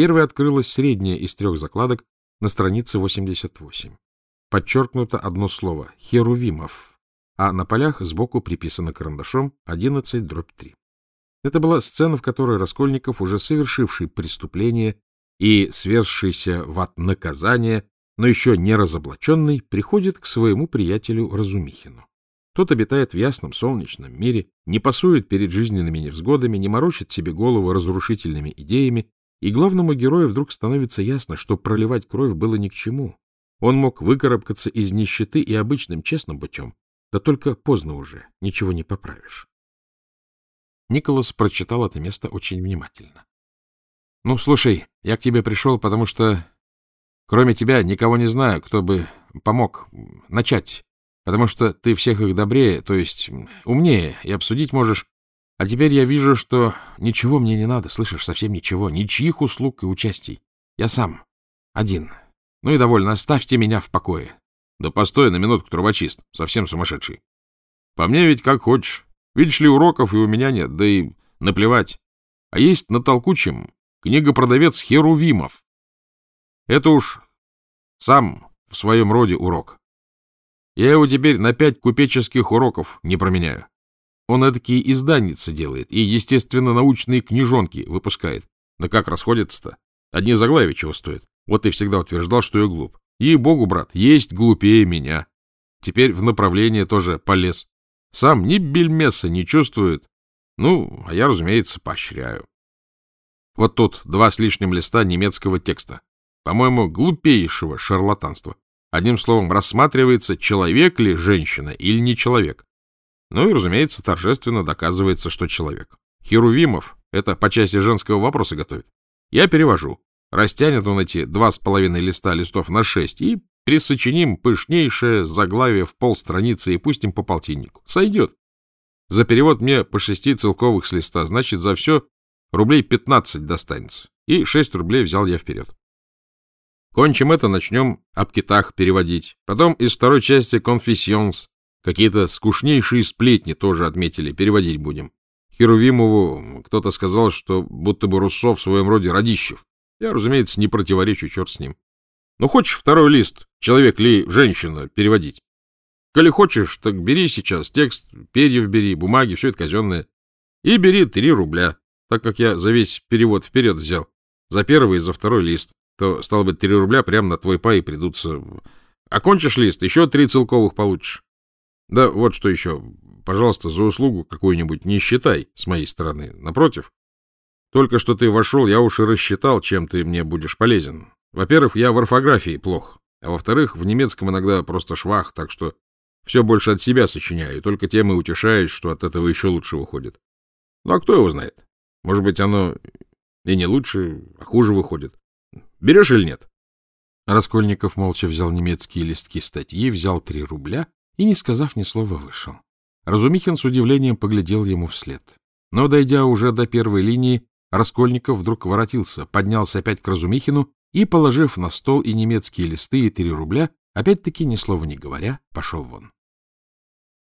Первой открылась средняя из трех закладок на странице 88. Подчеркнуто одно слово — «Херувимов», а на полях сбоку приписано карандашом 11 дробь 3. Это была сцена, в которой Раскольников, уже совершивший преступление и свершийся в ад наказания, но еще не разоблаченный, приходит к своему приятелю Разумихину. Тот обитает в ясном солнечном мире, не пасует перед жизненными невзгодами, не морочит себе голову разрушительными идеями, и главному герою вдруг становится ясно, что проливать кровь было ни к чему. Он мог выкарабкаться из нищеты и обычным честным путем, да только поздно уже, ничего не поправишь. Николас прочитал это место очень внимательно. — Ну, слушай, я к тебе пришел, потому что кроме тебя никого не знаю, кто бы помог начать, потому что ты всех их добрее, то есть умнее, и обсудить можешь. А теперь я вижу, что ничего мне не надо, слышишь, совсем ничего, ничьих услуг и участий. Я сам, один. Ну и довольно, оставьте меня в покое. Да постой на минутку, трубочист, совсем сумасшедший. По мне ведь как хочешь. Видишь ли, уроков и у меня нет, да и наплевать. А есть на толкучем книгопродавец Херувимов. Это уж сам в своем роде урок. Я его теперь на пять купеческих уроков не променяю. Он эдакие изданницы делает и, естественно, научные книжонки выпускает. Да как расходятся-то? Одни заглавия чего стоят. Вот и всегда утверждал, что я глуп. Ей-богу, брат, есть глупее меня. Теперь в направление тоже полез. Сам ни бельмеса не чувствует. Ну, а я, разумеется, поощряю. Вот тут два с лишним листа немецкого текста. По-моему, глупейшего шарлатанства. Одним словом, рассматривается, человек ли женщина или не человек. Ну и, разумеется, торжественно доказывается, что человек. Херувимов это по части женского вопроса готовит. Я перевожу. Растянет он эти два с половиной листа листов на шесть и Присочиним пышнейшее заглавие в полстраницы и пустим по полтиннику. Сойдет. За перевод мне по шести целковых с листа, значит, за все рублей пятнадцать достанется. И шесть рублей взял я вперед. Кончим это, начнем об китах переводить. Потом из второй части «Конфессионс». Какие-то скучнейшие сплетни тоже отметили, переводить будем. Херувимову кто-то сказал, что будто бы Руссо в своем роде Радищев. Я, разумеется, не противоречу, черт с ним. Ну, хочешь второй лист, человек ли женщина, переводить? Коли хочешь, так бери сейчас текст, перьев бери, бумаги, все это казенное. И бери три рубля, так как я за весь перевод вперед взял. За первый и за второй лист. То, стало быть, три рубля прямо на твой пай придутся. Окончишь лист, еще три целковых получишь. Да вот что еще. Пожалуйста, за услугу какую-нибудь не считай с моей стороны. Напротив, только что ты вошел, я уж и рассчитал, чем ты мне будешь полезен. Во-первых, я в орфографии плох, а во-вторых, в немецком иногда просто швах, так что все больше от себя сочиняю, только тем и утешаюсь, что от этого еще лучше выходит. Ну, а кто его знает? Может быть, оно и не лучше, а хуже выходит. Берешь или нет? Раскольников молча взял немецкие листки статьи, взял три рубля и, не сказав ни слова, вышел. Разумихин с удивлением поглядел ему вслед. Но, дойдя уже до первой линии, Раскольников вдруг воротился, поднялся опять к Разумихину и, положив на стол и немецкие листы, и три рубля, опять-таки, ни слова не говоря, пошел вон.